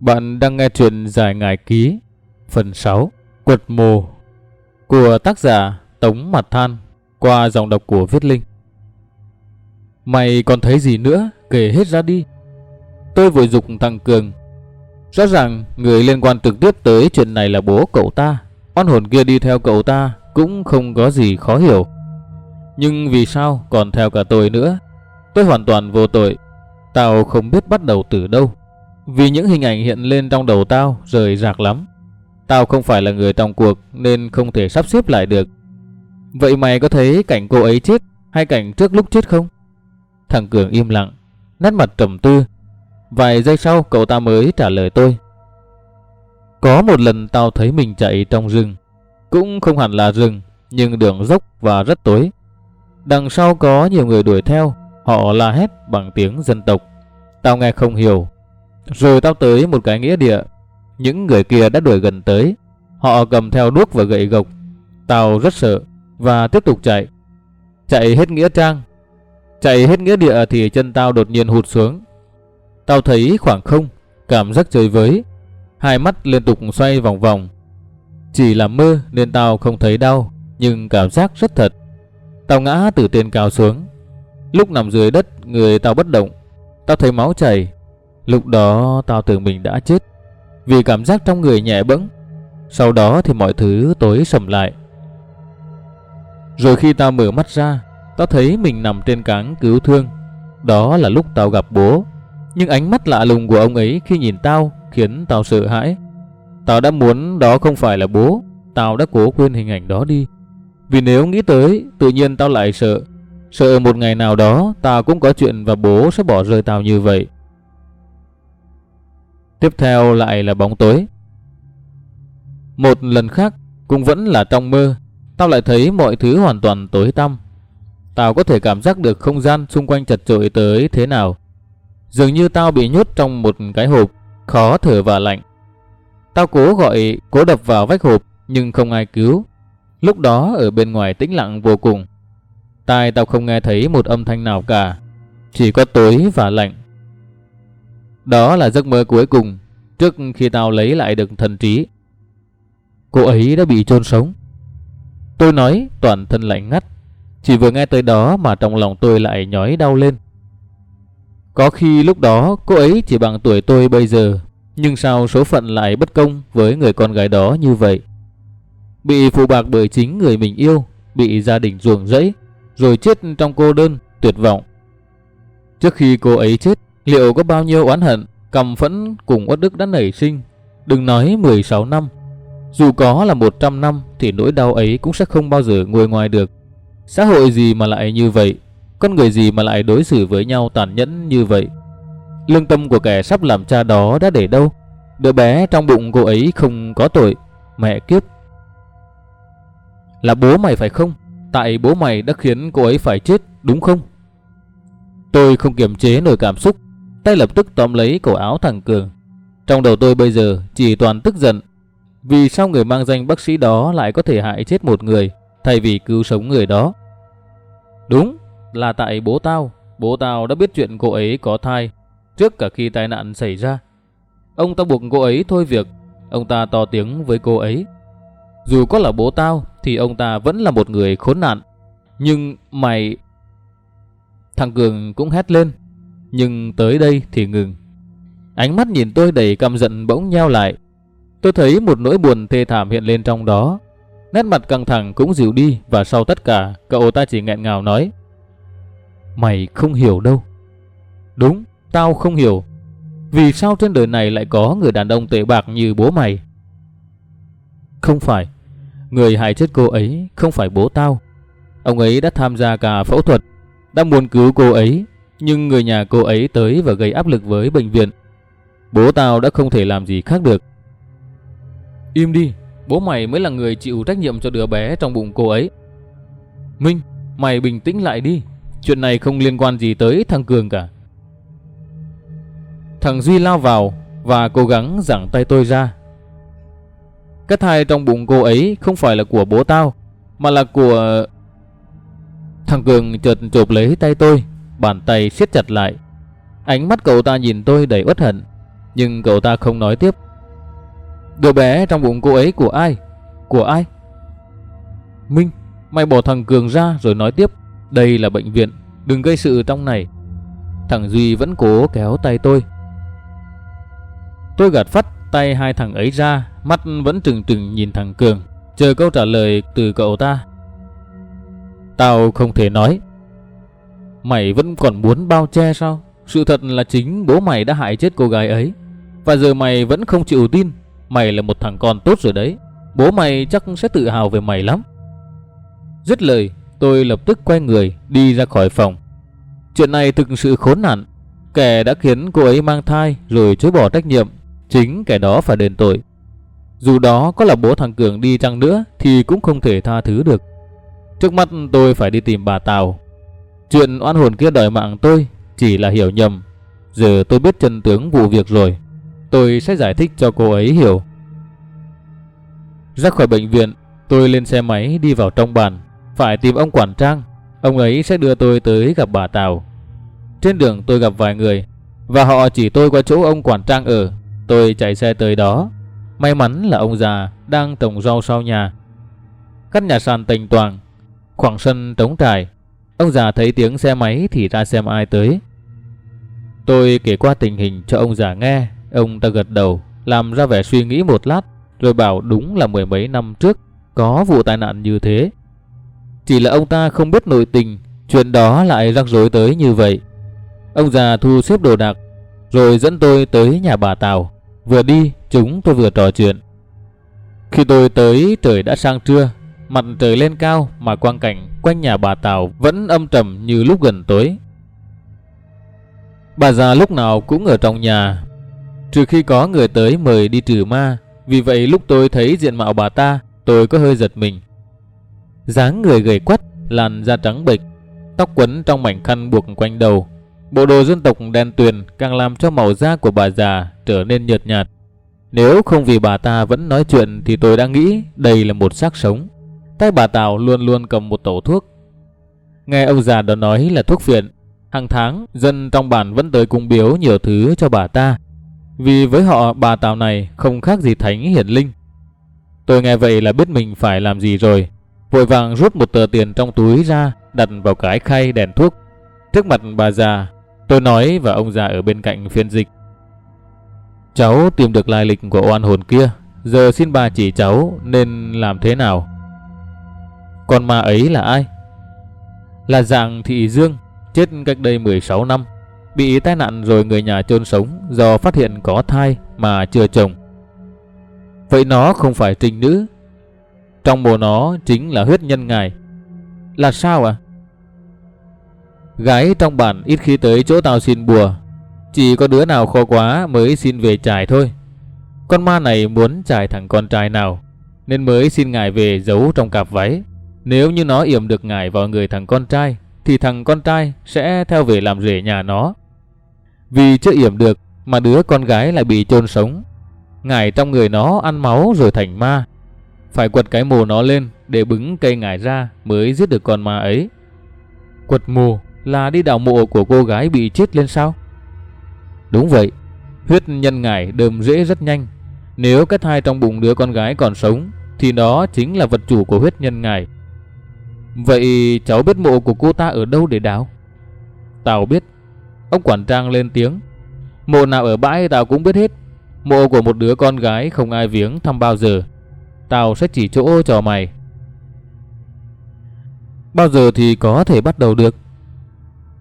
Bạn đang nghe chuyện Giải Ngải Ký, phần 6, Quật Mồ, của tác giả Tống Mặt Than, qua dòng đọc của Viết Linh. Mày còn thấy gì nữa, kể hết ra đi. Tôi vội dục thằng Cường. Rõ ràng người liên quan trực tiếp tới chuyện này là bố cậu ta. Oan hồn kia đi theo cậu ta cũng không có gì khó hiểu. Nhưng vì sao còn theo cả tôi nữa? Tôi hoàn toàn vô tội. Tao không biết bắt đầu từ đâu. Vì những hình ảnh hiện lên trong đầu tao rời rạc lắm. Tao không phải là người trong cuộc nên không thể sắp xếp lại được. Vậy mày có thấy cảnh cô ấy chết hay cảnh trước lúc chết không? Thằng Cường im lặng, nét mặt trầm tư. Vài giây sau cậu ta mới trả lời tôi. Có một lần tao thấy mình chạy trong rừng. Cũng không hẳn là rừng, nhưng đường dốc và rất tối. Đằng sau có nhiều người đuổi theo, họ la hét bằng tiếng dân tộc. Tao nghe không hiểu. Rồi tao tới một cái nghĩa địa. Những người kia đã đuổi gần tới. Họ cầm theo đuốc và gậy gộc. Tao rất sợ và tiếp tục chạy. Chạy hết nghĩa trang. Chạy hết nghĩa địa thì chân tao đột nhiên hụt xuống. Tao thấy khoảng không, cảm giác chơi với. Hai mắt liên tục xoay vòng vòng. Chỉ là mơ nên tao không thấy đau, nhưng cảm giác rất thật. Tao ngã từ trên cao xuống. Lúc nằm dưới đất, người tao bất động. Tao thấy máu chảy. Lúc đó tao tưởng mình đã chết. Vì cảm giác trong người nhẹ bẫng. Sau đó thì mọi thứ tối sầm lại. Rồi khi tao mở mắt ra, tao thấy mình nằm trên cáng cứu thương. Đó là lúc tao gặp bố. Nhưng ánh mắt lạ lùng của ông ấy khi nhìn tao khiến tao sợ hãi. Tao đã muốn đó không phải là bố. Tao đã cố quên hình ảnh đó đi. Vì nếu nghĩ tới, tự nhiên tao lại sợ. Sợ một ngày nào đó tao cũng có chuyện và bố sẽ bỏ rơi tao như vậy. Tiếp theo lại là bóng tối. Một lần khác, cũng vẫn là trong mơ, tao lại thấy mọi thứ hoàn toàn tối tăm. Tao có thể cảm giác được không gian xung quanh chật chội tới thế nào. Dường như tao bị nhốt trong một cái hộp, khó thở và lạnh. Tao cố gọi, cố đập vào vách hộp, nhưng không ai cứu. Lúc đó ở bên ngoài tĩnh lặng vô cùng. Tai tao không nghe thấy một âm thanh nào cả, chỉ có tối và lạnh. Đó là giấc mơ cuối cùng, trước khi tao lấy lại được thần trí. Cô ấy đã bị chôn sống. Tôi nói toàn thân lạnh ngắt, chỉ vừa nghe tới đó mà trong lòng tôi lại nhói đau lên. Có khi lúc đó cô ấy chỉ bằng tuổi tôi bây giờ, nhưng sao số phận lại bất công với người con gái đó như vậy? Bị phụ bạc bởi chính người mình yêu, bị gia đình ruồng rẫy, rồi chết trong cô đơn, tuyệt vọng. Trước khi cô ấy chết, liệu có bao nhiêu oán hận, căm phẫn cùng uất đức đã nảy sinh? Đừng nói 16 năm, dù có là 100 năm thì nỗi đau ấy cũng sẽ không bao giờ nguôi ngoài được. Xã hội gì mà lại như vậy? Con người gì mà lại đối xử với nhau tàn nhẫn như vậy? Lương tâm của kẻ sắp làm cha đó đã để đâu? Đứa bé trong bụng cô ấy không có tội. Mẹ kiếp. Là bố mày phải không? Tại bố mày đã khiến cô ấy phải chết, đúng không? Tôi không kiềm chế nổi cảm xúc, tay lập tức tóm lấy cổ áo thằng Cường. Trong đầu tôi bây giờ chỉ toàn tức giận. Vì sao người mang danh bác sĩ đó lại có thể hại chết một người, thay vì cứu sống người đó? Đúng, là tại bố tao. Bố tao đã biết chuyện cô ấy có thai, trước cả khi tai nạn xảy ra. Ông ta buộc cô ấy thôi việc, ông ta to tiếng với cô ấy. Dù có là bố tao, thì ông ta vẫn là một người khốn nạn. Nhưng mày... Thằng Cường cũng hét lên, nhưng tới đây thì ngừng. Ánh mắt nhìn tôi đầy căm giận bỗng nheo lại. Tôi thấy một nỗi buồn thê thảm hiện lên trong đó. Nét mặt căng thẳng cũng dịu đi và sau tất cả, cậu ta chỉ nghẹn ngào nói. Mày không hiểu đâu. Đúng, tao không hiểu. Vì sao trên đời này lại có người đàn ông tệ bạc như bố mày? Không phải. Người hại chết cô ấy không phải bố tao. Ông ấy đã tham gia cả phẫu thuật, đã muốn cứu cô ấy, nhưng người nhà cô ấy tới và gây áp lực với bệnh viện. Bố tao đã không thể làm gì khác được. Im đi, bố mày mới là người chịu trách nhiệm cho đứa bé trong bụng cô ấy. Minh, mày bình tĩnh lại đi, chuyện này không liên quan gì tới thằng Cường cả. Thằng Duy lao vào và cố gắng giảng tay tôi ra cái thai trong bụng cô ấy không phải là của bố tao, mà là của... Thằng Cường chợt chộp lấy tay tôi, bàn tay siết chặt lại. Ánh mắt cậu ta nhìn tôi đầy uất hận, Nhưng cậu ta không nói tiếp. Đứa bé trong bụng cô ấy của ai? Của ai? Minh, mày bỏ thằng Cường ra rồi nói tiếp. Đây là bệnh viện, đừng gây sự trong này. Thằng Duy vẫn cố kéo tay tôi. Tôi gạt phát tay hai thằng ấy ra, mắt vẫn trừng trừng nhìn thằng Cường, chờ câu trả lời từ cậu ta. Tao không thể nói. Mày vẫn còn muốn bao che sao? Sự thật là chính bố mày đã hại chết cô gái ấy. Và giờ mày vẫn không chịu tin. Mày là một thằng con tốt rồi đấy. Bố mày chắc sẽ tự hào về mày lắm. Dứt lời, tôi lập tức quay người đi ra khỏi phòng. Chuyện này thực sự khốn nạn. Kẻ đã khiến cô ấy mang thai rồi chối bỏ trách nhiệm. Chính kẻ đó phải đền tội. Dù đó có là bố thằng Cường đi chăng nữa thì cũng không thể tha thứ được. Trước mắt tôi phải đi tìm bà Tào. Chuyện oan hồn kia đòi mạng tôi chỉ là hiểu nhầm. Giờ tôi biết chân tướng vụ việc rồi. Tôi sẽ giải thích cho cô ấy hiểu. Ra khỏi bệnh viện, tôi lên xe máy đi vào trong bàn. Phải tìm ông quản trang. Ông ấy sẽ đưa tôi tới gặp bà Tào. Trên đường tôi gặp vài người. Và họ chỉ tôi qua chỗ ông quản trang ở. Tôi chạy xe tới đó. May mắn là ông già đang trồng rau sau nhà. Căn nhà sàn tành toàn. Khoảng sân trống trải. Ông già thấy tiếng xe máy thì ra xem ai tới. Tôi kể qua tình hình cho ông già nghe, ông ta gật đầu, làm ra vẻ suy nghĩ một lát, rồi bảo đúng là mười mấy năm trước có vụ tai nạn như thế. Chỉ là ông ta không biết nội tình, chuyện đó lại rắc rối tới như vậy. Ông già thu xếp đồ đạc, rồi dẫn tôi tới nhà bà Tào. Vừa đi, chúng tôi vừa trò chuyện. Khi tôi tới, trời đã sang trưa, mặt trời lên cao mà quang cảnh quanh nhà bà Tào vẫn âm trầm như lúc gần tối. Bà già lúc nào cũng ở trong nhà, trừ khi có người tới mời đi trừ ma. Vì vậy lúc tôi thấy diện mạo bà ta, tôi có hơi giật mình. dáng người gầy quắt, làn da trắng bệch, tóc quấn trong mảnh khăn buộc quanh đầu. Bộ đồ dân tộc đen tuyền càng làm cho màu da của bà già trở nên nhợt nhạt. Nếu không vì bà ta vẫn nói chuyện thì tôi đã nghĩ đây là một xác sống. Tay bà Tào luôn luôn cầm một tổ thuốc. Nghe ông già đó nói là thuốc phiện, hàng tháng dân trong bản vẫn tới cung biếu nhiều thứ cho bà ta. Vì với họ bà Tào này không khác gì thánh hiển linh. Tôi nghe vậy là biết mình phải làm gì rồi. Vội vàng rút một tờ tiền trong túi ra đặt vào cái khay đèn thuốc. Trước mặt bà già, tôi nói và ông già ở bên cạnh phiên dịch. Cháu tìm được lai lịch của oan hồn kia, giờ xin bà chỉ cháu nên làm thế nào. Con ma ấy là ai? Là dạng thị dương, chết cách đây 16 năm. Bị tai nạn rồi người nhà chôn sống do phát hiện có thai mà chưa chồng. Vậy nó không phải trinh nữ. Trong mồ nó chính là huyết nhân ngài. Là sao à? Gái trong bản ít khi tới chỗ tao xin bùa. Chỉ có đứa nào khó quá mới xin về trải thôi. Con ma này muốn trải thằng con trai nào nên mới xin ngài về giấu trong cặp váy. Nếu như nó yểm được ngài vào người thằng con trai, thì thằng con trai sẽ theo về làm rể nhà nó. Vì chưa yểm được mà đứa con gái lại bị chôn sống. Ngài trong người nó ăn máu rồi thành ma. Phải quật cái mồ nó lên để bứng cây ngài ra mới giết được con ma ấy. Quật mồ là đi đào mộ của cô gái bị chết lên sao? Đúng vậy, huyết nhân ngài đơm rễ rất nhanh. Nếu cái thai trong bụng đứa con gái còn sống thì đó chính là vật chủ của huyết nhân ngài. Vậy cháu biết mộ của cô ta ở đâu để đào? Tao biết. Ông quản trang lên tiếng. Mộ nào ở bãi tao cũng biết hết. Mộ của một đứa con gái không ai viếng thăm bao giờ. Tao sẽ chỉ chỗ cho mày. Bao giờ thì có thể bắt đầu được?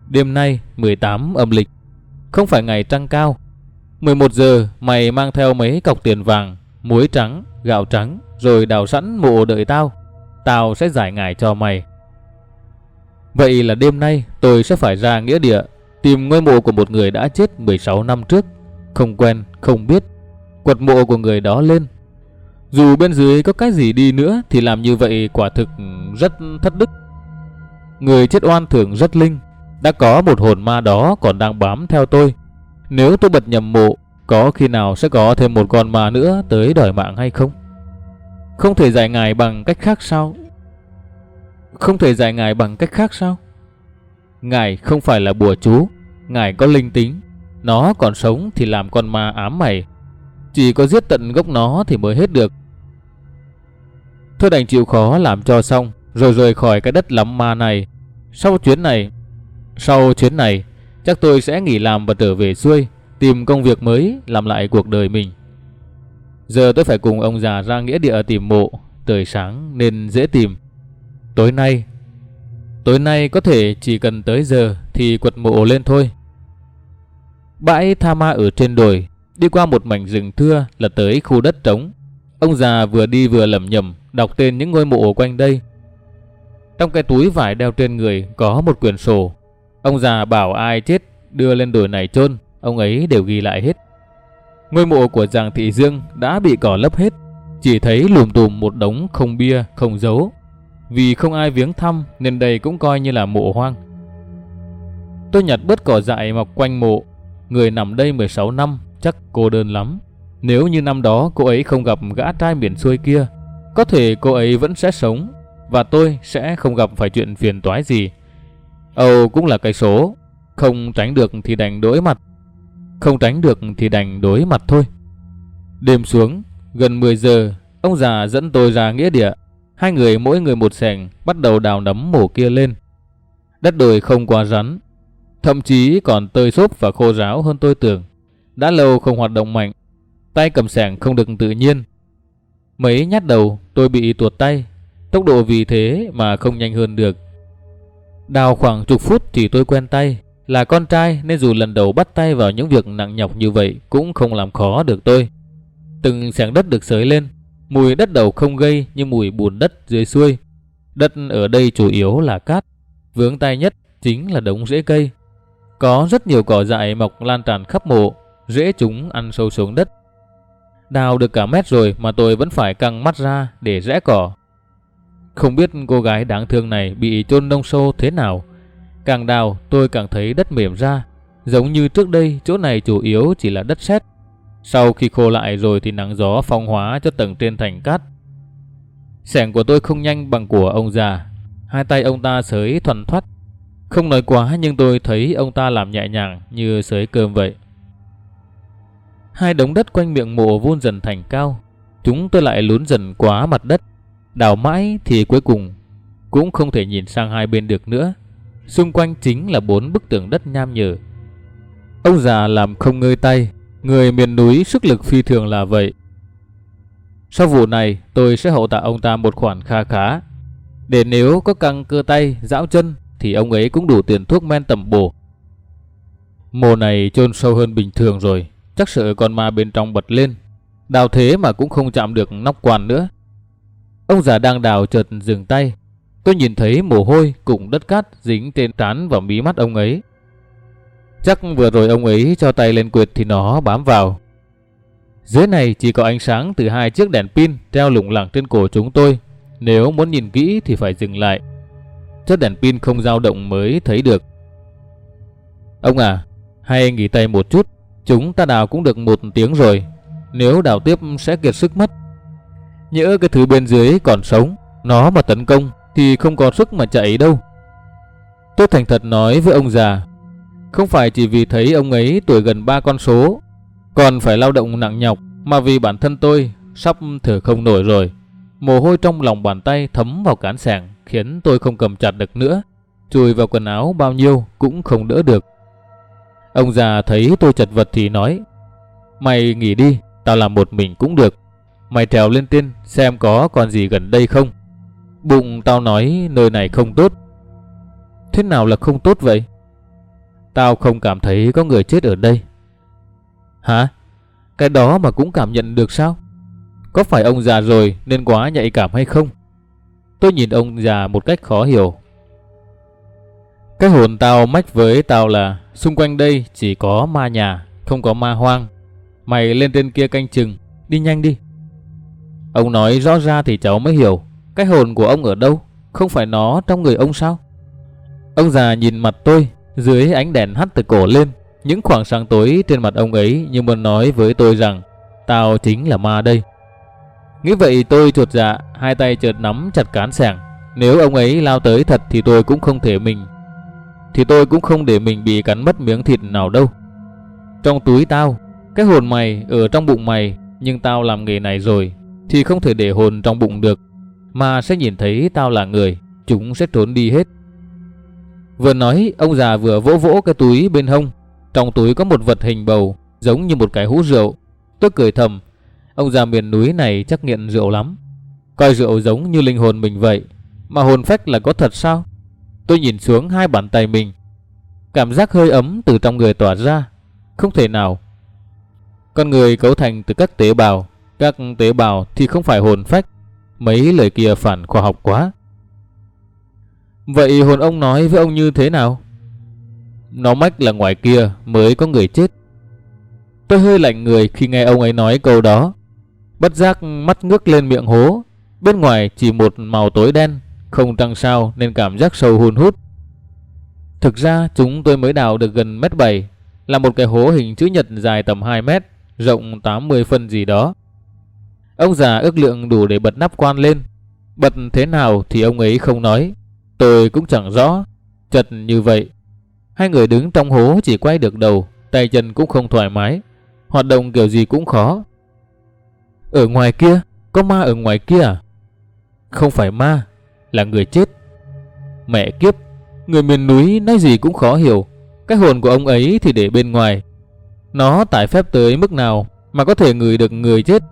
Đêm nay 18 âm lịch. Không phải ngày trăng cao. 11 giờ mày mang theo mấy cọc tiền vàng, muối trắng, gạo trắng rồi đào sẵn mộ đợi tao. Tao sẽ giải ngài cho mày. Vậy là đêm nay tôi sẽ phải ra nghĩa địa tìm ngôi mộ của một người đã chết 16 năm trước, không quen, không biết, quật mộ của người đó lên. Dù bên dưới có cái gì đi nữa thì làm như vậy quả thực rất thất đức. Người chết oan thường rất linh, đã có một hồn ma đó còn đang bám theo tôi. Nếu tôi bật nhầm mộ, có khi nào sẽ có thêm một con ma nữa tới đòi mạng hay không? Không thể giải ngài bằng cách khác sao? Không thể giải ngài bằng cách khác sao? Ngài không phải là bùa chú, ngài có linh tính. Nó còn sống thì làm con ma ám mày. Chỉ có giết tận gốc nó thì mới hết được. Thôi đành chịu khó làm cho xong, rồi rời khỏi cái đất lắm ma này. Sau chuyến này, sau chuyến này, chắc tôi sẽ nghỉ làm và trở về xuôi, tìm công việc mới, làm lại cuộc đời mình. Giờ tôi phải cùng ông già ra nghĩa địa tìm mộ, trời sáng nên dễ tìm. Tối nay, tối nay có thể chỉ cần tới giờ thì quật mộ lên thôi. Bãi tha ma ở trên đồi, đi qua một mảnh rừng thưa là tới khu đất trống. Ông già vừa đi vừa lẩm nhẩm đọc tên những ngôi mộ quanh đây. Trong cái túi vải đeo trên người có một quyển sổ. Ông già bảo ai chết đưa lên đồi này chôn, ông ấy đều ghi lại hết. Ngôi mộ của Giàng Thị Dương đã bị cỏ lấp hết, chỉ thấy lùm tùm một đống không bia, không dấu. Vì không ai viếng thăm nên đây cũng coi như là mộ hoang. Tôi nhặt bớt cỏ dại mọc quanh mộ. Người nằm đây 16 năm chắc cô đơn lắm. Nếu như năm đó cô ấy không gặp gã trai miền xuôi kia, có thể cô ấy vẫn sẽ sống và tôi sẽ không gặp phải chuyện phiền toái gì. Âu cũng là cái số, không tránh được thì đành đối mặt. Không tránh được thì đành đối mặt thôi. Đêm xuống, gần 10 giờ, ông già dẫn tôi ra nghĩa địa. Hai người mỗi người một sẻng bắt đầu đào nấm mổ kia lên. Đất đồi không quá rắn, thậm chí còn tơi xốp và khô ráo hơn tôi tưởng. Đã lâu không hoạt động mạnh, tay cầm sẻng không được tự nhiên. Mấy nhát đầu tôi bị tuột tay, tốc độ vì thế mà không nhanh hơn được. Đào khoảng chục phút thì tôi quen tay, là con trai nên dù lần đầu bắt tay vào những việc nặng nhọc như vậy cũng không làm khó được tôi. Từng sảng đất được sới lên, mùi đất đầu không gây như mùi bùn đất dưới xuôi. Đất ở đây chủ yếu là cát, vướng tay nhất chính là đống rễ cây. Có rất nhiều cỏ dại mọc lan tràn khắp mộ, rễ chúng ăn sâu xuống đất. Đào được cả mét rồi mà tôi vẫn phải căng mắt ra để rẽ cỏ. Không biết cô gái đáng thương này bị chôn đông sâu thế nào. Càng đào tôi càng thấy đất mềm ra, giống như trước đây chỗ này chủ yếu chỉ là đất sét. Sau khi khô lại rồi thì nắng gió phong hóa cho tầng trên thành cát. Sẻng của tôi không nhanh bằng của ông già, hai tay ông ta sới thuần thoát. Không nói quá nhưng tôi thấy ông ta làm nhẹ nhàng như sới cơm vậy. Hai đống đất quanh miệng mộ vun dần thành cao, chúng tôi lại lún dần quá mặt đất. Đào mãi thì cuối cùng cũng không thể nhìn sang hai bên được nữa. Xung quanh chính là bốn bức tường đất nham nhở. Ông già làm không ngơi tay, người miền núi sức lực phi thường là vậy. Sau vụ này, tôi sẽ hậu tạ ông ta một khoản kha khá. Để nếu có căng cơ tay, dão chân, thì ông ấy cũng đủ tiền thuốc men tầm bổ. Mồ này chôn sâu hơn bình thường rồi, chắc sợ con ma bên trong bật lên. Đào thế mà cũng không chạm được nóc quan nữa. Ông già đang đào chợt dừng tay, Tôi nhìn thấy mồ hôi cùng đất cát dính trên trán và mí mắt ông ấy. Chắc vừa rồi ông ấy cho tay lên quyệt thì nó bám vào. Dưới này chỉ có ánh sáng từ hai chiếc đèn pin treo lủng lẳng trên cổ chúng tôi. Nếu muốn nhìn kỹ thì phải dừng lại. Chiếc đèn pin không dao động mới thấy được. Ông à, hay nghỉ tay một chút. Chúng ta đào cũng được một tiếng rồi. Nếu đào tiếp sẽ kiệt sức mất. Nhỡ cái thứ bên dưới còn sống, nó mà tấn công thì không có sức mà chạy đâu. Tôi thành thật nói với ông già, không phải chỉ vì thấy ông ấy tuổi gần ba con số, còn phải lao động nặng nhọc, mà vì bản thân tôi sắp thở không nổi rồi. Mồ hôi trong lòng bàn tay thấm vào cán sàng, khiến tôi không cầm chặt được nữa. Chùi vào quần áo bao nhiêu cũng không đỡ được. Ông già thấy tôi chật vật thì nói, Mày nghỉ đi, tao làm một mình cũng được. Mày trèo lên trên xem có còn gì gần đây không. Bụng tao nói nơi này không tốt. Thế nào là không tốt vậy? Tao không cảm thấy có người chết ở đây. Hả? Cái đó mà cũng cảm nhận được sao? Có phải ông già rồi nên quá nhạy cảm hay không? Tôi nhìn ông già một cách khó hiểu. Cái hồn tao mách với tao là xung quanh đây chỉ có ma nhà, không có ma hoang. Mày lên trên kia canh chừng, đi nhanh đi. Ông nói rõ ra thì cháu mới hiểu. Cái hồn của ông ở đâu? Không phải nó trong người ông sao? Ông già nhìn mặt tôi, dưới ánh đèn hắt từ cổ lên. Những khoảng sáng tối trên mặt ông ấy như muốn nói với tôi rằng Tao chính là ma đây. Nghĩ vậy tôi chuột dạ, hai tay chợt nắm chặt cán sàng. Nếu ông ấy lao tới thật thì tôi cũng không thể mình. Thì tôi cũng không để mình bị cắn mất miếng thịt nào đâu. Trong túi tao, cái hồn mày ở trong bụng mày, nhưng tao làm nghề này rồi, thì không thể để hồn trong bụng được, mà sẽ nhìn thấy tao là người, chúng sẽ trốn đi hết. Vừa nói, ông già vừa vỗ vỗ cái túi bên hông. Trong túi có một vật hình bầu, giống như một cái hũ rượu. Tôi cười thầm, ông già miền núi này chắc nghiện rượu lắm. Coi rượu giống như linh hồn mình vậy, mà hồn phách là có thật sao? Tôi nhìn xuống hai bàn tay mình. Cảm giác hơi ấm từ trong người tỏa ra. Không thể nào. Con người cấu thành từ các tế bào. Các tế bào thì không phải hồn phách. Mấy lời kia phản khoa học quá. Vậy hồn ông nói với ông như thế nào? Nó mách là ngoài kia mới có người chết. Tôi hơi lạnh người khi nghe ông ấy nói câu đó. Bất giác mắt ngước lên miệng hố. Bên ngoài chỉ một màu tối đen, không trăng sao nên cảm giác sâu hun hút. Thực ra chúng tôi mới đào được gần mét bảy, là một cái hố hình chữ nhật dài tầm 2 mét, rộng 80 phân gì đó. Ông già ước lượng đủ để bật nắp quan lên. Bật thế nào thì ông ấy không nói. Tôi cũng chẳng rõ. Chật như vậy. Hai người đứng trong hố chỉ quay được đầu, tay chân cũng không thoải mái. Hoạt động kiểu gì cũng khó. Ở ngoài kia, có ma ở ngoài kia à? Không phải ma, là người chết. Mẹ kiếp, người miền núi nói gì cũng khó hiểu. Cái hồn của ông ấy thì để bên ngoài. Nó tải phép tới mức nào mà có thể ngửi được người chết.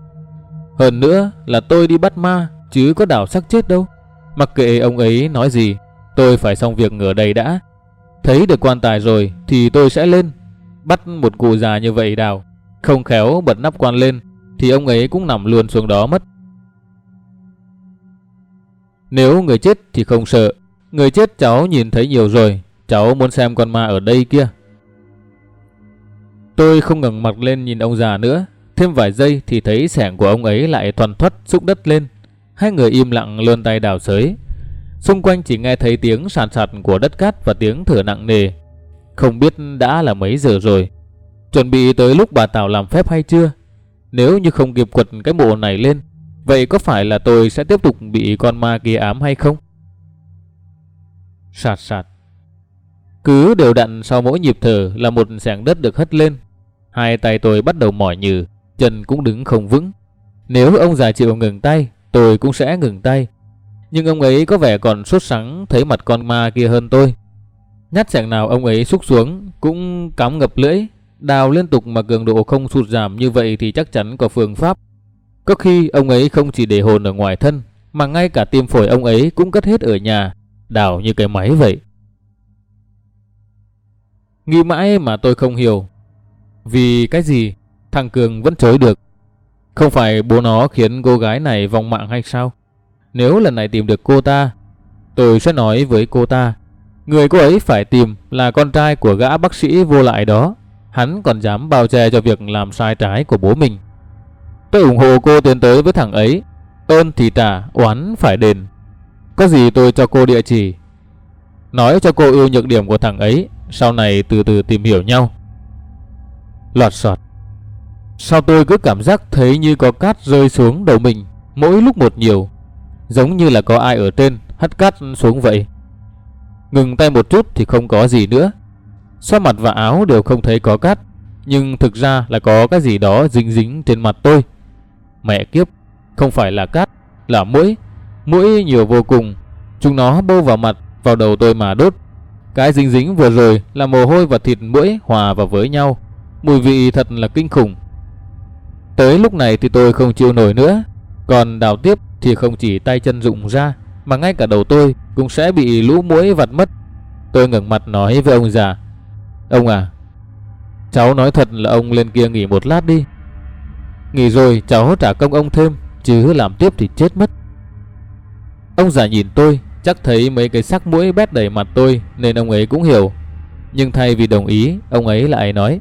Hơn nữa là tôi đi bắt ma chứ có đảo xác chết đâu. Mặc kệ ông ấy nói gì, tôi phải xong việc ngửa đây đã. Thấy được quan tài rồi thì tôi sẽ lên. Bắt một cụ già như vậy đào. Không khéo bật nắp quan lên thì ông ấy cũng nằm luôn xuống đó mất. Nếu người chết thì không sợ. Người chết cháu nhìn thấy nhiều rồi. Cháu muốn xem con ma ở đây kia. Tôi không ngẩng mặt lên nhìn ông già nữa. Thêm vài giây thì thấy sẻng của ông ấy lại toàn thoát xúc đất lên. Hai người im lặng lươn tay đào sới. Xung quanh chỉ nghe thấy tiếng sàn sạt của đất cát và tiếng thở nặng nề. Không biết đã là mấy giờ rồi. Chuẩn bị tới lúc bà Tào làm phép hay chưa? Nếu như không kịp quật cái mộ này lên, vậy có phải là tôi sẽ tiếp tục bị con ma kia ám hay không? Sạt sạt. Cứ đều đặn sau mỗi nhịp thở là một sảng đất được hất lên. Hai tay tôi bắt đầu mỏi nhừ, chân cũng đứng không vững. Nếu ông già chịu ngừng tay, tôi cũng sẽ ngừng tay. Nhưng ông ấy có vẻ còn sốt sắng thấy mặt con ma kia hơn tôi. Nhát sẻng nào ông ấy xúc xuống cũng cắm ngập lưỡi, đào liên tục mà cường độ không sụt giảm như vậy thì chắc chắn có phương pháp. Có khi ông ấy không chỉ để hồn ở ngoài thân, mà ngay cả tim phổi ông ấy cũng cất hết ở nhà, đào như cái máy vậy. Nghĩ mãi mà tôi không hiểu. Vì cái gì thằng Cường vẫn chối được. Không phải bố nó khiến cô gái này vong mạng hay sao? Nếu lần này tìm được cô ta, tôi sẽ nói với cô ta. Người cô ấy phải tìm là con trai của gã bác sĩ vô lại đó. Hắn còn dám bao che cho việc làm sai trái của bố mình. Tôi ủng hộ cô tiến tới với thằng ấy. Ơn thì trả, oán phải đền. Có gì tôi cho cô địa chỉ. Nói cho cô ưu nhược điểm của thằng ấy. Sau này từ từ tìm hiểu nhau. Lọt sọt. Sao tôi cứ cảm giác thấy như có cát rơi xuống đầu mình mỗi lúc một nhiều. Giống như là có ai ở trên hất cát xuống vậy. Ngừng tay một chút thì không có gì nữa. Xoa mặt và áo đều không thấy có cát. Nhưng thực ra là có cái gì đó dính dính trên mặt tôi. Mẹ kiếp, không phải là cát, là mũi. Mũi nhiều vô cùng. Chúng nó bâu vào mặt, vào đầu tôi mà đốt. Cái dính dính vừa rồi là mồ hôi và thịt mũi hòa vào với nhau. Mùi vị thật là kinh khủng. Tới lúc này thì tôi không chịu nổi nữa. Còn đào tiếp thì không chỉ tay chân rụng ra, mà ngay cả đầu tôi cũng sẽ bị lũ muỗi vặt mất. Tôi ngẩng mặt nói với ông già. Ông à, cháu nói thật là ông lên kia nghỉ một lát đi. Nghỉ rồi cháu trả công ông thêm, chứ làm tiếp thì chết mất. Ông già nhìn tôi, chắc thấy mấy cái sắc mũi bét đầy mặt tôi nên ông ấy cũng hiểu. Nhưng thay vì đồng ý, ông ấy lại nói.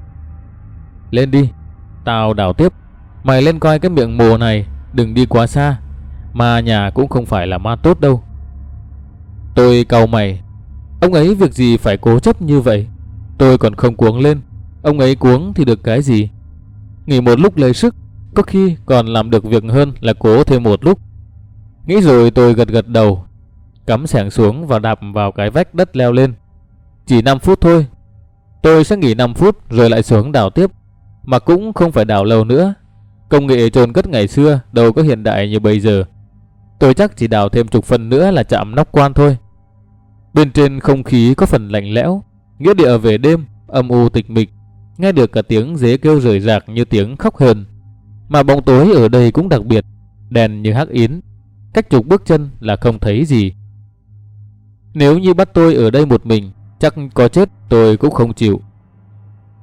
Lên đi, tao đào tiếp. Mày lên coi cái miệng mồ này, đừng đi quá xa. Mà nhà cũng không phải là ma tốt đâu. Tôi cầu mày. Ông ấy việc gì phải cố chấp như vậy? Tôi còn không cuống lên. Ông ấy cuống thì được cái gì? Nghỉ một lúc lấy sức, có khi còn làm được việc hơn là cố thêm một lúc. Nghĩ rồi tôi gật gật đầu, cắm sẻng xuống và đạp vào cái vách đất leo lên. Chỉ 5 phút thôi. Tôi sẽ nghỉ 5 phút rồi lại xuống đào tiếp. Mà cũng không phải đào lâu nữa. Công nghệ trồn cất ngày xưa đâu có hiện đại như bây giờ. Tôi chắc chỉ đào thêm chục phần nữa là chạm nóc quan thôi. Bên trên không khí có phần lạnh lẽo, nghĩa địa về đêm, âm u tịch mịch, nghe được cả tiếng dế kêu rời rạc như tiếng khóc hờn. Mà bóng tối ở đây cũng đặc biệt, đèn như hắc yến, cách chục bước chân là không thấy gì. Nếu như bắt tôi ở đây một mình, chắc có chết tôi cũng không chịu.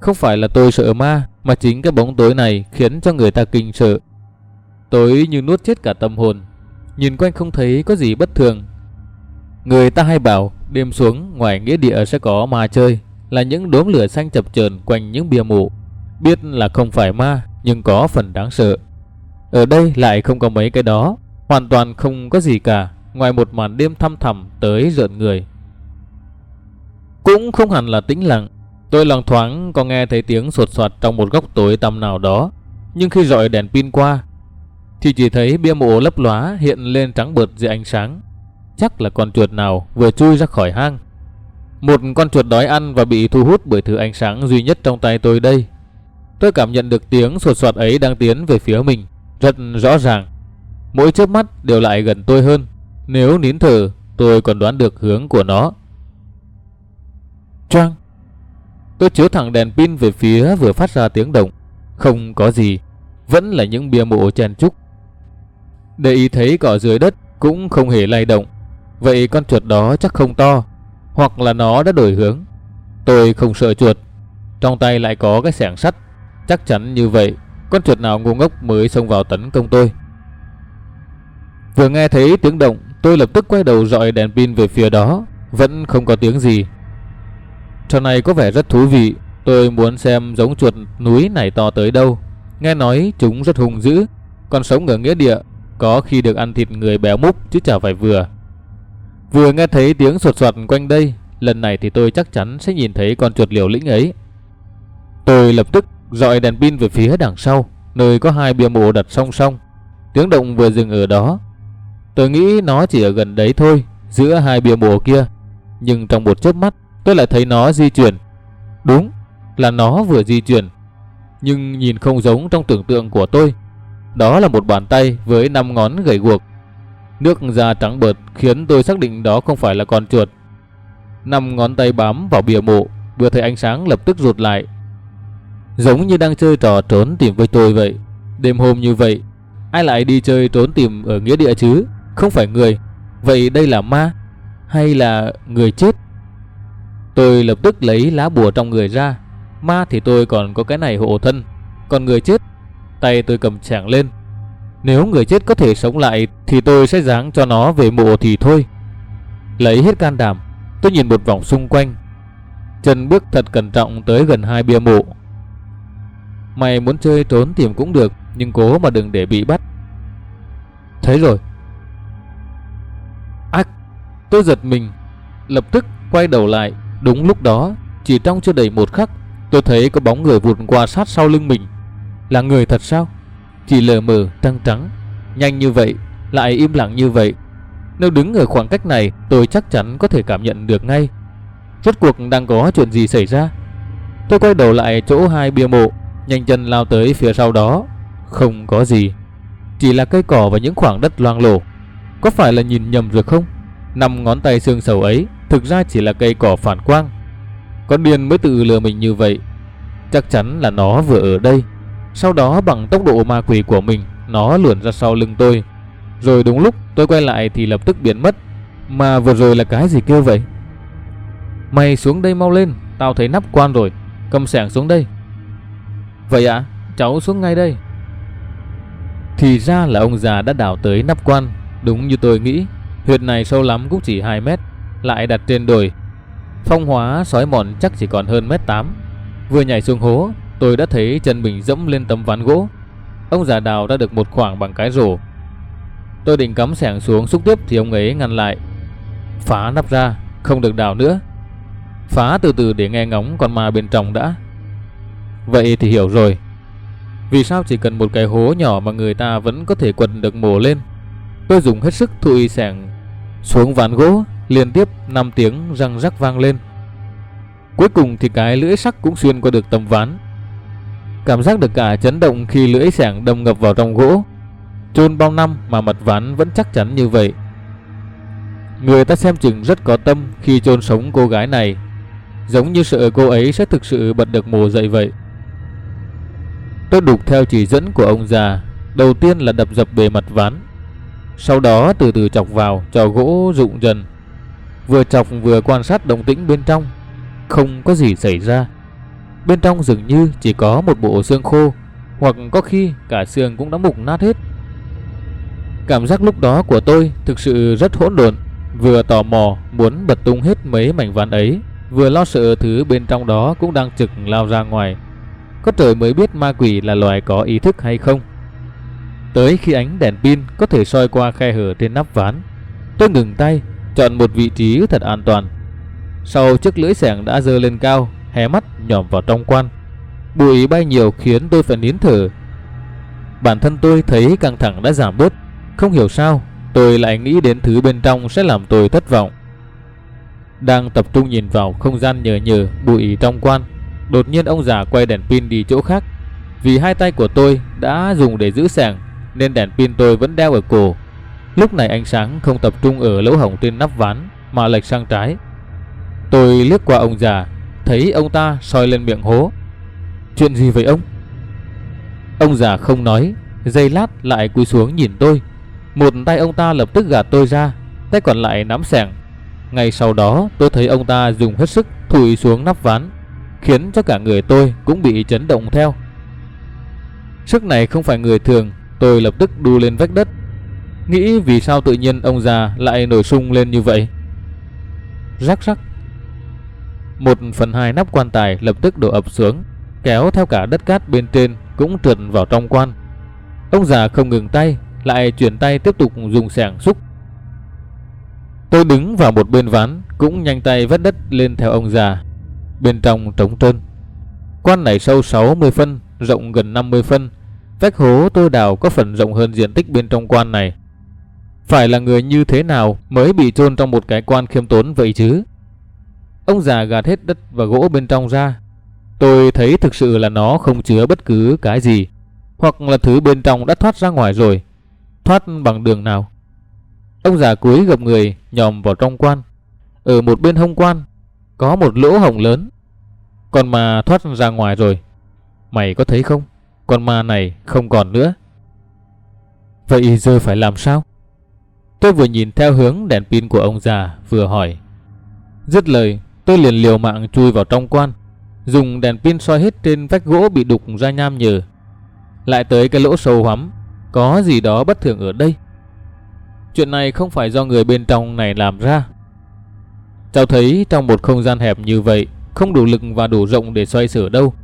Không phải là tôi sợ ma, mà chính cái bóng tối này khiến cho người ta kinh sợ. Tối như nuốt chết cả tâm hồn, nhìn quanh không thấy có gì bất thường. Người ta hay bảo đêm xuống ngoài nghĩa địa sẽ có ma chơi, là những đốm lửa xanh chập chờn quanh những bia mộ. Biết là không phải ma, nhưng có phần đáng sợ. Ở đây lại không có mấy cái đó, hoàn toàn không có gì cả, ngoài một màn đêm thăm thẳm tới rợn người. Cũng không hẳn là tĩnh lặng, tôi loáng thoáng có nghe thấy tiếng sột soạt trong một góc tối tăm nào đó, nhưng khi dọi đèn pin qua, thì chỉ thấy bia mộ lấp lóa hiện lên trắng bợt dưới ánh sáng. Chắc là con chuột nào vừa chui ra khỏi hang. Một con chuột đói ăn và bị thu hút bởi thứ ánh sáng duy nhất trong tay tôi đây. Tôi cảm nhận được tiếng sột soạt ấy đang tiến về phía mình, rất rõ ràng. Mỗi chớp mắt đều lại gần tôi hơn. Nếu nín thở, tôi còn đoán được hướng của nó. Choang! Tôi chiếu thẳng đèn pin về phía vừa phát ra tiếng động. Không có gì, vẫn là những bia mộ chen trúc. Để ý thấy cỏ dưới đất cũng không hề lay động. Vậy con chuột đó chắc không to, hoặc là nó đã đổi hướng. Tôi không sợ chuột, trong tay lại có cái xẻng sắt. Chắc chắn như vậy, con chuột nào ngu ngốc mới xông vào tấn công tôi. Vừa nghe thấy tiếng động, tôi lập tức quay đầu dọi đèn pin về phía đó, vẫn không có tiếng gì. Trò này có vẻ rất thú vị, tôi muốn xem giống chuột núi này to tới đâu. Nghe nói chúng rất hung dữ, còn sống ở nghĩa địa, có khi được ăn thịt người béo múc chứ chả phải vừa. Vừa nghe thấy tiếng sột soạt quanh đây, lần này thì tôi chắc chắn sẽ nhìn thấy con chuột liều lĩnh ấy. Tôi lập tức dọi đèn pin về phía đằng sau, nơi có hai bia mộ đặt song song. Tiếng động vừa dừng ở đó. Tôi nghĩ nó chỉ ở gần đấy thôi, giữa hai bia mộ kia. Nhưng trong một chớp mắt, tôi lại thấy nó di chuyển. Đúng, là nó vừa di chuyển. Nhưng nhìn không giống trong tưởng tượng của tôi. Đó là một bàn tay với năm ngón gầy guộc. Nước da trắng bợt khiến tôi xác định đó không phải là con chuột. Năm ngón tay bám vào bìa mộ, vừa thấy ánh sáng lập tức rụt lại. Giống như đang chơi trò trốn tìm với tôi vậy. Đêm hôm như vậy, ai lại đi chơi trốn tìm ở nghĩa địa chứ? Không phải người. Vậy đây là ma hay là người chết? Tôi lập tức lấy lá bùa trong người ra. Ma thì tôi còn có cái này hộ thân, còn người chết, tay tôi cầm chảng lên. Nếu người chết có thể sống lại thì tôi sẽ giáng cho nó về mộ thì thôi. Lấy hết can đảm, tôi nhìn một vòng xung quanh. Chân bước thật cẩn trọng tới gần hai bia mộ. Mày muốn chơi trốn tìm cũng được, nhưng cố mà đừng để bị bắt. Thấy rồi. Ác, tôi giật mình, lập tức quay đầu lại. Đúng lúc đó, chỉ trong chưa đầy một khắc, tôi thấy có bóng người vụt qua sát sau lưng mình. Là người thật sao? Chỉ lờ mờ trăng trắng, nhanh như vậy, lại im lặng như vậy. Nếu đứng ở khoảng cách này, tôi chắc chắn có thể cảm nhận được ngay. Rốt cuộc đang có chuyện gì xảy ra? Tôi quay đầu lại chỗ hai bia mộ, nhanh chân lao tới phía sau đó. Không có gì, chỉ là cây cỏ và những khoảng đất loang lổ. Có phải là nhìn nhầm rồi không? Năm ngón tay xương sầu ấy thực ra chỉ là cây cỏ phản quang. Con điên mới tự lừa mình như vậy. Chắc chắn là nó vừa ở đây. Sau đó bằng tốc độ ma quỷ của mình, nó luồn ra sau lưng tôi. Rồi đúng lúc tôi quay lại thì lập tức biến mất. Mà vừa rồi là cái gì kêu vậy? Mày xuống đây mau lên, tao thấy nắp quan rồi. Cầm sẻng xuống đây. Vậy ạ, à, cháu xuống ngay đây. Thì ra là ông già đã đào tới nắp quan, đúng như tôi nghĩ. Huyệt này sâu lắm cũng chỉ 2 mét, lại đặt trên đồi. Phong hóa sói mòn chắc chỉ còn hơn mét 8. Vừa nhảy xuống hố, tôi đã thấy chân mình dẫm lên tấm ván gỗ. Ông già đào đã được một khoảng bằng cái rổ. Tôi định cắm sẻng xuống xúc tiếp thì ông ấy ngăn lại. Phá nắp ra, không được đào nữa. Phá từ từ để nghe ngóng con ma bên trong đã. Vậy thì hiểu rồi. Vì sao chỉ cần một cái hố nhỏ mà người ta vẫn có thể quật được mổ lên? Tôi dùng hết sức thụi sẻng xuống ván gỗ, liên tiếp 5 tiếng răng rắc vang lên. Cuối cùng thì cái lưỡi sắc cũng xuyên qua được tấm ván. Cảm giác được cả chấn động khi lưỡi sẻng đâm ngập vào trong gỗ. Chôn bao năm mà mặt ván vẫn chắc chắn như vậy. Người ta xem chừng rất có tâm khi chôn sống cô gái này, giống như sợ cô ấy sẽ thực sự bật được mồ dậy vậy. Tôi đục theo chỉ dẫn của ông già, đầu tiên là đập dập bề mặt ván, sau đó từ từ chọc vào cho gỗ rụng dần. Vừa chọc vừa quan sát động tĩnh bên trong, không có gì xảy ra. Bên trong dường như chỉ có một bộ xương khô, hoặc có khi cả xương cũng đã mục nát hết. Cảm giác lúc đó của tôi thực sự rất hỗn độn, vừa tò mò muốn bật tung hết mấy mảnh ván ấy, vừa lo sợ thứ bên trong đó cũng đang trực lao ra ngoài. Có trời mới biết ma quỷ là loài có ý thức hay không. Tới khi ánh đèn pin có thể soi qua khe hở trên nắp ván, tôi ngừng tay, chọn một vị trí thật an toàn. Sau chiếc lưỡi xẻng đã dơ lên cao, hé mắt nhòm vào trong quan. Bụi bay nhiều khiến tôi phải nín thở. Bản thân tôi thấy căng thẳng đã giảm bớt, không hiểu sao tôi lại nghĩ đến thứ bên trong sẽ làm tôi thất vọng. Đang tập trung nhìn vào không gian nhờ nhờ bụi trong quan, đột nhiên ông già quay đèn pin đi chỗ khác. Vì hai tay của tôi đã dùng để giữ sàng nên đèn pin tôi vẫn đeo ở cổ. Lúc này ánh sáng không tập trung ở lỗ hổng trên nắp ván mà lệch sang trái. Tôi liếc qua ông già, thấy ông ta soi lên miệng hố. Chuyện gì vậy ông? Ông già không nói, giây lát lại cúi xuống nhìn tôi. Một tay ông ta lập tức gạt tôi ra, tay còn lại nắm sẻng. Ngay sau đó tôi thấy ông ta dùng hết sức thụi xuống nắp ván, khiến cho cả người tôi cũng bị chấn động theo. Sức này không phải người thường Tôi lập tức đu lên vách đất Nghĩ vì sao tự nhiên ông già lại nổi sung lên như vậy? Rắc rắc. Một phần hai nắp quan tài lập tức đổ ập xuống, Kéo theo cả đất cát bên trên cũng trượt vào trong quan. Ông già không ngừng tay, Lại chuyển tay tiếp tục dùng sẻng xúc. Tôi đứng vào một bên ván, Cũng nhanh tay vắt đất lên theo ông già, Bên trong trống trơn. Quan này sâu 60 phân, Rộng gần 50 phân. Vách hố tôi đào có phần rộng hơn diện tích bên trong quan này. Phải là người như thế nào mới bị chôn trong một cái quan khiêm tốn vậy chứ? Ông già gạt hết đất và gỗ bên trong ra. Tôi thấy thực sự là nó không chứa bất cứ cái gì. Hoặc là thứ bên trong đã thoát ra ngoài rồi. Thoát bằng đường nào? Ông già cúi gập người, nhòm vào trong quan. Ở một bên hông quan, có một lỗ hổng lớn. Con ma thoát ra ngoài rồi. Mày có thấy không? Con ma này không còn nữa. Vậy giờ phải làm sao? Tôi vừa nhìn theo hướng đèn pin của ông già vừa hỏi. Dứt lời, tôi liền liều mạng chui vào trong quan, dùng đèn pin soi hết trên vách gỗ bị đục ra nham nhở. Lại tới cái lỗ sâu hoắm, có gì đó bất thường ở đây. Chuyện này không phải do người bên trong này làm ra. Cháu thấy trong một không gian hẹp như vậy, không đủ lực và đủ rộng để xoay sở đâu.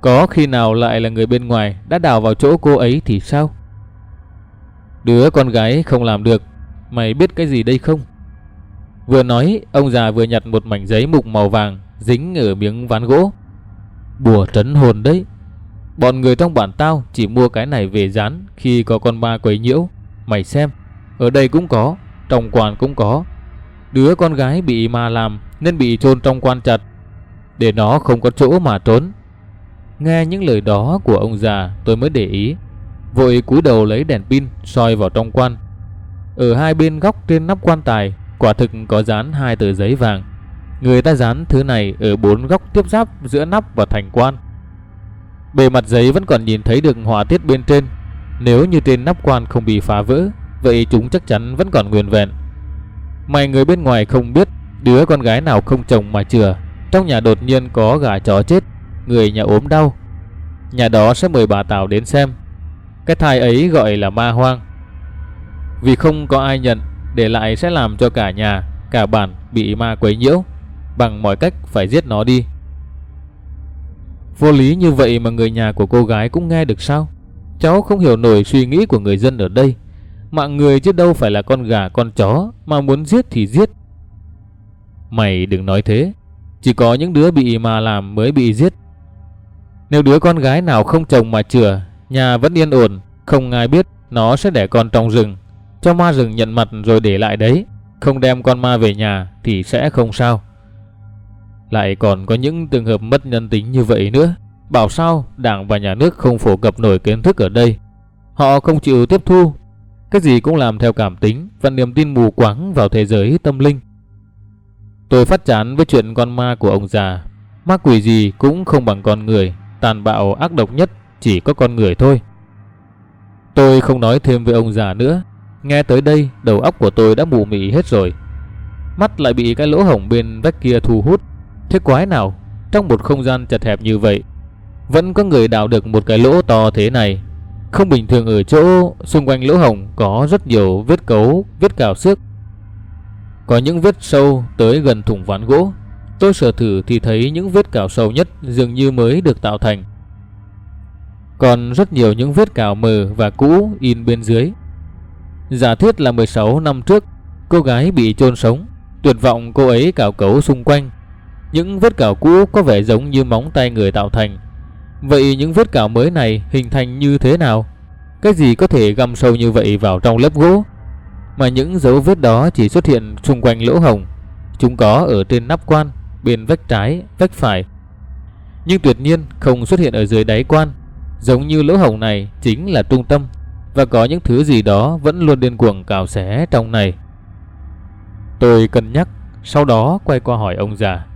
Có khi nào lại là người bên ngoài đã đào vào chỗ cô ấy thì sao? Đứa con gái không làm được, mày biết cái gì đây không? Vừa nói, ông già vừa nhặt một mảnh giấy mục màu vàng dính ở miếng ván gỗ. Bùa trấn hồn đấy. Bọn người trong bản tao chỉ mua cái này về dán khi có con ma quấy nhiễu. Mày xem, ở đây cũng có, trong quan cũng có. Đứa con gái bị ma làm nên bị chôn trong quan chặt. Để nó không có chỗ mà trốn Nghe những lời đó của ông già tôi mới để ý Vội cúi đầu lấy đèn pin soi vào trong quan ở hai bên góc trên nắp quan tài, Quả thực có dán hai tờ giấy vàng Người ta dán thứ này ở bốn góc tiếp giáp giữa nắp và thành quan Bề mặt giấy vẫn còn nhìn thấy được họa tiết bên trên Nếu như trên nắp quan không bị phá vỡ, Vậy chúng chắc chắn vẫn còn nguyên vẹn Mày người bên ngoài không biết, Đứa con gái nào không chồng mà chừa Trong nhà đột nhiên có gà chó chết, người nhà ốm đau. Nhà đó sẽ mời bà Tào đến xem. Cái thai ấy gọi là ma hoang. Vì không có ai nhận, để lại sẽ làm cho cả nhà, cả bản bị ma quấy nhiễu. Bằng mọi cách phải giết nó đi. Vô lý như vậy mà người nhà của cô gái cũng nghe được sao? Cháu không hiểu nổi suy nghĩ của người dân ở đây. Mạng người chứ đâu phải là con gà con chó mà muốn giết thì giết. Mày đừng nói thế. Chỉ có những đứa bị ma làm mới bị giết nếu đứa con gái nào không chồng mà chừa, nhà vẫn yên ổn, không ai biết nó sẽ đẻ con trong rừng. Cho ma rừng nhận mặt rồi để lại đấy, không đem con ma về nhà thì sẽ không sao. Lại còn có những trường hợp mất nhân tính như vậy nữa. Bảo sao đảng và nhà nước không phổ cập nổi kiến thức ở đây. Họ không chịu tiếp thu. Cái gì cũng làm theo cảm tính và niềm tin mù quáng vào thế giới tâm linh. Tôi phát chán với chuyện con ma của ông già. Ma quỷ gì cũng không bằng con người. Tàn bạo ác độc nhất chỉ có con người thôi. Tôi không nói thêm với ông già nữa. Nghe tới đây, đầu óc của tôi đã mù mị hết rồi. Mắt lại bị cái lỗ hổng bên vách kia thu hút. Thế quái nào, trong một không gian chật hẹp như vậy, vẫn có người đào được một cái lỗ to thế này. Không bình thường ở chỗ xung quanh lỗ hổng có rất nhiều vết cấu, vết cào xước. Có những vết sâu tới gần thủng ván gỗ. Tôi sờ thử thì thấy những vết cào sâu nhất dường như mới được tạo thành. Còn rất nhiều những vết cào mờ và cũ in bên dưới. Giả thiết là 16 năm trước, cô gái bị chôn sống. Tuyệt vọng cô ấy cào cấu xung quanh. Những vết cào cũ có vẻ giống như móng tay người tạo thành. Vậy những vết cào mới này hình thành như thế nào? Cái gì có thể găm sâu như vậy vào trong lớp gỗ? Mà những dấu vết đó chỉ xuất hiện xung quanh lỗ hồng. Chúng có ở trên nắp quan, bên vách trái, vách phải. Nhưng tuyệt nhiên không xuất hiện ở dưới đáy quan. Giống như lỗ hồng này chính là trung tâm và có những thứ gì đó vẫn luôn điên cuồng cào xé trong này. Tôi cân nhắc, sau đó quay qua hỏi ông già.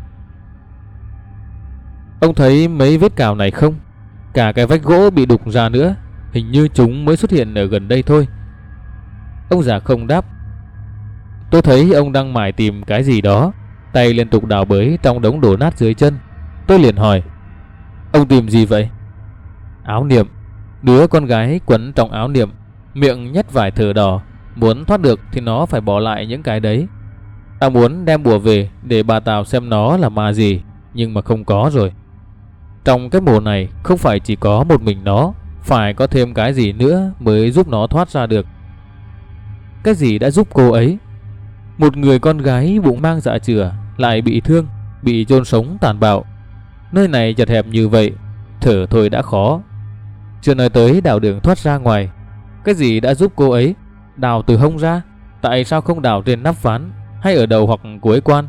Ông thấy mấy vết cào này không? Cả cái vách gỗ bị đục ra nữa, hình như chúng mới xuất hiện ở gần đây thôi. Ông già không đáp. Tôi thấy ông đang mải tìm cái gì đó, tay liên tục đào bới trong đống đổ nát dưới chân. Tôi liền hỏi, ông tìm gì vậy? Áo niệm, đứa con gái quấn trong áo niệm, miệng nhét vải thở đỏ, muốn thoát được thì nó phải bỏ lại những cái đấy. Ta muốn đem bùa về để bà Tào xem nó là ma gì, nhưng mà không có rồi. Trong cái mùa này không phải chỉ có một mình nó, phải có thêm cái gì nữa mới giúp nó thoát ra được. Cái gì đã giúp cô ấy? Một người con gái bụng mang dạ chửa lại bị thương, bị chôn sống tàn bạo. Nơi này chật hẹp như vậy, thở thôi đã khó. Chưa nói tới đào đường thoát ra ngoài. Cái gì đã giúp cô ấy? Đào từ hông ra? Tại sao không đào trên nắp ván hay ở đầu hoặc cuối quan?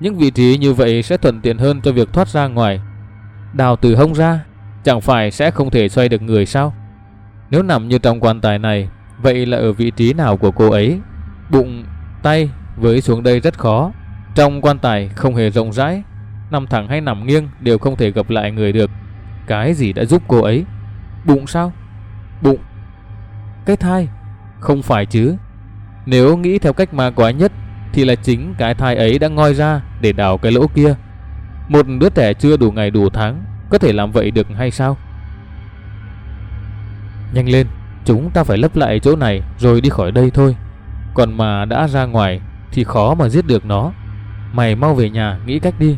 Những vị trí như vậy sẽ thuận tiện hơn cho việc thoát ra ngoài. Đào từ hông ra, chẳng phải sẽ không thể xoay được người sao? Nếu nằm như trong quan tài này, vậy là ở vị trí nào của cô ấy? Bụng, tay với xuống đây rất khó. Trong quan tài không hề rộng rãi, nằm thẳng hay nằm nghiêng đều không thể gặp lại người được. Cái gì đã giúp cô ấy? Bụng sao? Bụng. Cái thai? Không phải chứ. Nếu nghĩ theo cách ma quái nhất thì là chính cái thai ấy đã ngoi ra để đào cái lỗ kia. Một đứa trẻ chưa đủ ngày đủ tháng có thể làm vậy được hay sao? Nhanh lên, chúng ta phải lấp lại chỗ này rồi đi khỏi đây thôi. Còn mà đã ra ngoài thì khó mà giết được nó. Mày mau về nhà nghĩ cách đi.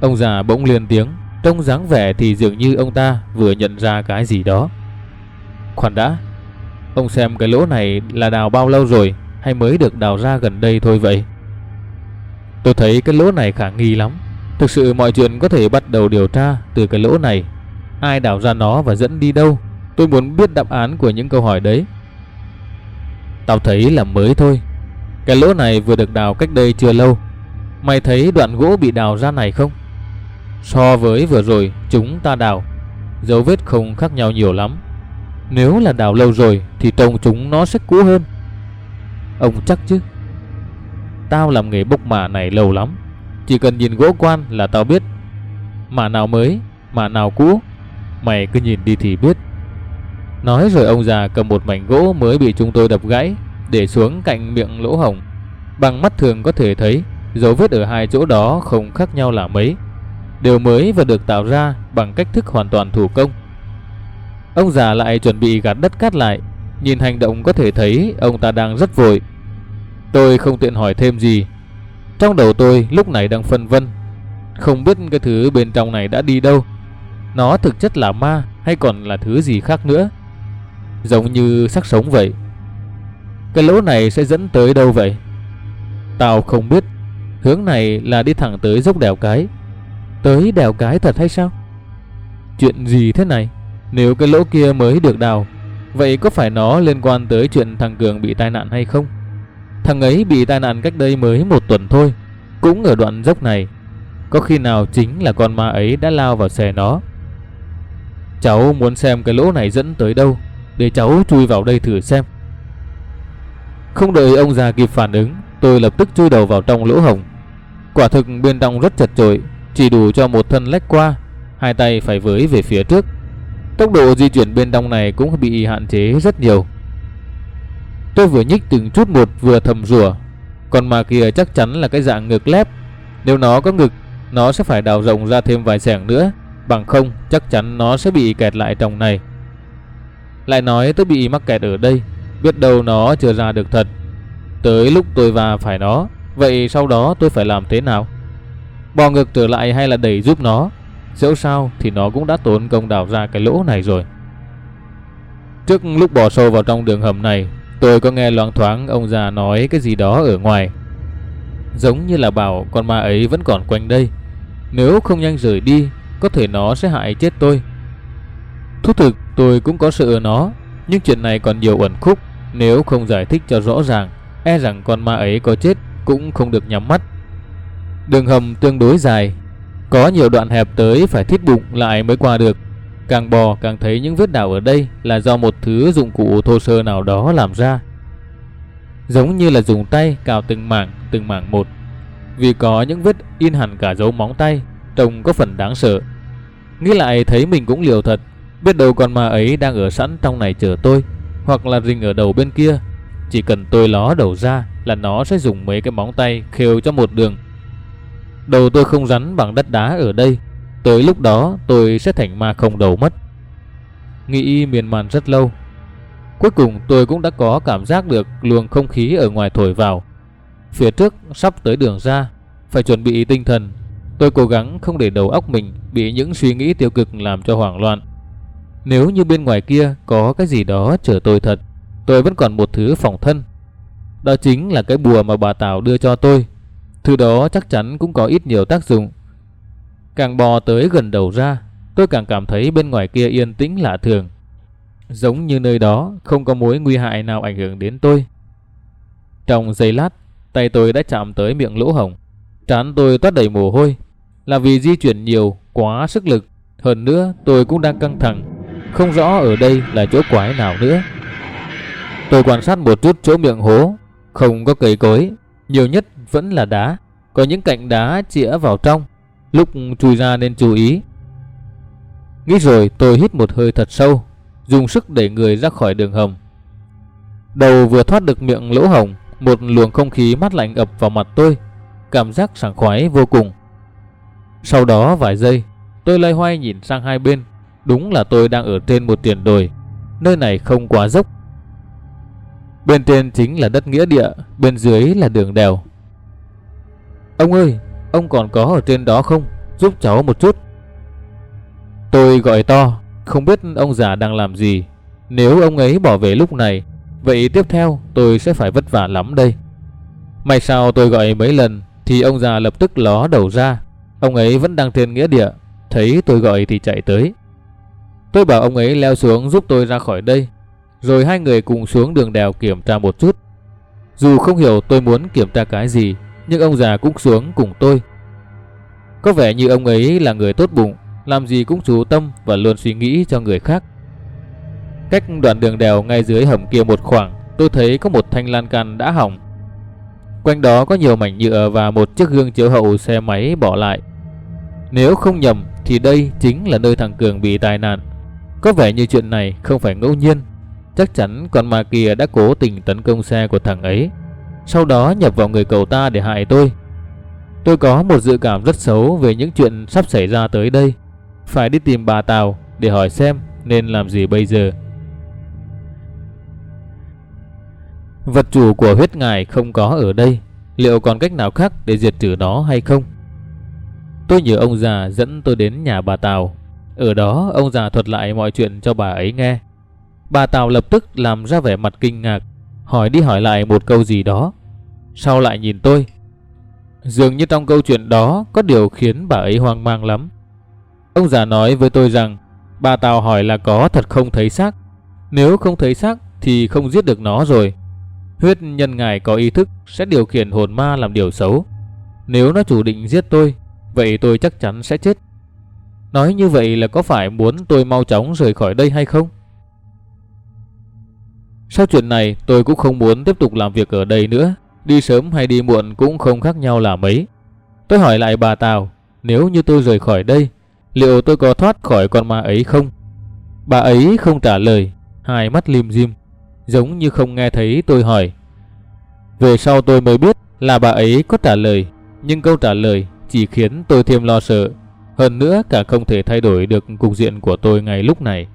Ông già bỗng liền tiếng, trông dáng vẻ thì dường như ông ta vừa nhận ra cái gì đó. Khoan đã, ông xem cái lỗ này là đào bao lâu rồi hay mới được đào ra gần đây thôi vậy? Tôi thấy cái lỗ này khả nghi lắm. Thực sự mọi chuyện có thể bắt đầu điều tra từ cái lỗ này. Ai đào ra nó và dẫn đi đâu? Tôi muốn biết đáp án của những câu hỏi đấy. Tao thấy là mới thôi. Cái lỗ này vừa được đào cách đây chưa lâu. Mày thấy đoạn gỗ bị đào ra này không? So với vừa rồi chúng ta đào, dấu vết không khác nhau nhiều lắm. Nếu là đào lâu rồi thì trông chúng nó sẽ cũ hơn. Ông chắc chứ? Tao làm nghề bốc mả này lâu lắm. Chỉ cần nhìn gỗ quan là tao biết Mả nào mới, mả nào cũ Mày cứ nhìn đi thì biết Nói rồi ông già cầm một mảnh gỗ mới bị chúng tôi đập gãy Để xuống cạnh miệng lỗ hồng Bằng mắt thường có thể thấy Dấu vết ở hai chỗ đó không khác nhau là mấy Đều mới và được tạo ra bằng cách thức hoàn toàn thủ công. Ông già lại chuẩn bị gạt đất cát lại, Nhìn hành động có thể thấy ông ta đang rất vội. Tôi không tiện hỏi thêm gì. Trong đầu tôi lúc này đang phân vân, Không biết cái thứ bên trong này đã đi đâu. Nó thực chất là ma hay còn là thứ gì khác nữa? Giống như xác sống vậy. Cái lỗ này sẽ dẫn tới đâu vậy? Tao không biết. Hướng này là đi thẳng tới dốc đèo cái. Tới đèo cái thật hay sao? Chuyện gì thế này? Nếu cái lỗ kia mới được đào, Vậy có phải nó liên quan tới chuyện thằng Cường bị tai nạn hay không? Thằng ấy bị tai nạn cách đây mới một tuần thôi, Cũng ở đoạn dốc này. Có khi nào chính là con ma ấy đã lao vào xe nó? Cháu muốn xem cái lỗ này dẫn tới đâu, Để cháu chui vào đây thử xem. Không đợi ông già kịp phản ứng, Tôi lập tức chui đầu vào trong lỗ hồng Quả thực bên trong rất chật chội chỉ đủ cho một thân lách qua, Hai tay phải với về phía trước. Tốc độ di chuyển bên trong này cũng bị hạn chế rất nhiều. Tôi vừa nhích từng chút một vừa thầm rủa, Còn mà kia chắc chắn là cái dạng ngực lép. Nếu nó có ngực, Nó sẽ phải đào rộng ra thêm vài sẻng nữa. Bằng không, chắc chắn nó sẽ bị kẹt lại trong này. Lại nói tôi bị mắc kẹt ở đây, Biết đâu nó chưa ra được thật. Tới lúc tôi va phải nó, Vậy sau đó tôi phải làm thế nào? Bò ngược trở lại hay là đẩy giúp nó? Dẫu sao thì nó cũng đã tốn công đào ra cái lỗ này rồi. Trước lúc bò sâu vào trong đường hầm này, Tôi có nghe loáng thoáng ông già nói cái gì đó ở ngoài. Giống như là bảo con ma ấy vẫn còn quanh đây. Nếu không nhanh rời đi, Có thể nó sẽ hại chết tôi. Thú thực, tôi cũng có sợ nó, Nhưng chuyện này còn nhiều ẩn khúc. Nếu không giải thích cho rõ ràng E rằng con ma ấy có chết Cũng không được nhắm mắt. Đường hầm tương đối dài Có nhiều đoạn hẹp tới phải thiết bụng lại mới qua được Càng bò càng thấy những vết đào ở đây là do một thứ dụng cụ thô sơ nào đó làm ra. Giống như là dùng tay cào từng mảng, từng mảng một. Vì có những vết in hẳn cả dấu móng tay, trông có phần đáng sợ. Nghĩ lại thấy mình cũng liều thật, biết đâu con ma ấy đang ở sẵn trong này chờ tôi, hoặc là rình ở đầu bên kia. Chỉ cần tôi ló đầu ra là nó sẽ dùng mấy cái móng tay khều cho một đường. Đầu tôi không rắn bằng đất đá ở đây, Tới lúc đó tôi sẽ thành ma không đầu mất. Nghĩ miên man rất lâu. Cuối cùng tôi cũng đã có cảm giác được luồng không khí ở ngoài thổi vào. Phía trước sắp tới đường ra Phải chuẩn bị tinh thần. Tôi cố gắng không để đầu óc mình Bị những suy nghĩ tiêu cực làm cho hoảng loạn. Nếu như bên ngoài kia có cái gì đó chờ tôi thật Tôi vẫn còn một thứ phòng thân. Đó chính là cái bùa mà bà Tào đưa cho tôi. Thứ đó chắc chắn cũng có ít nhiều tác dụng Càng bò tới gần đầu ra, tôi càng cảm thấy bên ngoài kia yên tĩnh lạ thường. Giống như nơi đó không có mối nguy hại nào ảnh hưởng đến tôi. Trong giây lát, tay tôi đã chạm tới miệng lỗ hồng. Trán tôi toát đầy mồ hôi. Là vì di chuyển nhiều, quá sức lực. Hơn nữa tôi cũng đang căng thẳng. Không rõ ở đây là chỗ quái nào nữa. Tôi quan sát một chút chỗ miệng hố. Không có cây cối. Nhiều nhất vẫn là đá. Có những cạnh đá chĩa vào trong. Lúc chui ra nên chú ý Nghĩ rồi tôi hít một hơi thật sâu, Dùng sức đẩy người ra khỏi đường hầm Đầu vừa thoát được miệng lỗ hồng Một luồng không khí mát lạnh ập vào mặt tôi, Cảm giác sảng khoái vô cùng Sau đó vài giây, Tôi lây hoay nhìn sang hai bên, Đúng là tôi đang ở trên một tiền đồi, Nơi này không quá dốc Bên trên chính là đất nghĩa địa, Bên dưới là đường đèo Ông ơi, Ông còn có ở trên đó không? Giúp cháu một chút. Tôi gọi to, Không biết ông già đang làm gì. Nếu ông ấy bỏ về lúc này, Vậy tiếp theo tôi sẽ phải vất vả lắm đây. May sao tôi gọi mấy lần, Thì ông già lập tức ló đầu ra. Ông ấy vẫn đang trên nghĩa địa, Thấy tôi gọi thì chạy tới. Tôi bảo ông ấy leo xuống giúp tôi ra khỏi đây. Rồi hai người cùng xuống đường đèo kiểm tra một chút. Dù không hiểu tôi muốn kiểm tra cái gì nhưng ông già cũng xuống cùng tôi. Có vẻ như ông ấy là người tốt bụng, làm gì cũng chú tâm và luôn suy nghĩ cho người khác. Cách đoạn đường đèo ngay dưới hầm kia một khoảng, tôi thấy có một thanh lan can đã hỏng. Quanh đó có nhiều mảnh nhựa và một chiếc gương chiếu hậu xe máy bỏ lại. Nếu không nhầm thì đây chính là nơi thằng Cường bị tai nạn. Có vẻ như chuyện này không phải ngẫu nhiên. Chắc chắn con ma kia đã cố tình tấn công xe của thằng ấy sau đó nhập vào người cậu ta để hại tôi. Tôi có một dự cảm rất xấu về những chuyện sắp xảy ra tới đây. Phải đi tìm bà Tào để hỏi xem nên làm gì bây giờ. Vật chủ của huyết ngài không có ở đây. Liệu còn cách nào khác để diệt trừ nó hay không? Tôi nhờ ông già dẫn tôi đến nhà bà Tào. Ở đó, ông già thuật lại mọi chuyện cho bà ấy nghe. Bà Tào lập tức làm ra vẻ mặt kinh ngạc hỏi đi hỏi lại một câu gì đó. Sau lại nhìn tôi. Dường như trong câu chuyện đó có điều khiến bà ấy hoang mang lắm. Ông già nói với tôi rằng, bà Tào hỏi là có thật không thấy xác. Nếu không thấy xác thì không giết được nó rồi. Huyết nhân ngài có ý thức sẽ điều khiển hồn ma làm điều xấu. Nếu nó chủ định giết tôi, vậy tôi chắc chắn sẽ chết. Nói như vậy là có phải muốn tôi mau chóng rời khỏi đây hay không? Sau chuyện này tôi cũng không muốn tiếp tục làm việc ở đây nữa. Đi sớm hay đi muộn cũng không khác nhau là mấy. Tôi hỏi lại bà Tào, nếu như tôi rời khỏi đây, liệu tôi có thoát khỏi con ma ấy không? Bà ấy không trả lời, hai mắt lim dim, giống như không nghe thấy tôi hỏi. Về sau tôi mới biết là bà ấy có trả lời, nhưng câu trả lời chỉ khiến tôi thêm lo sợ. Hơn nữa cả không thể thay đổi được cục diện của tôi ngay lúc này.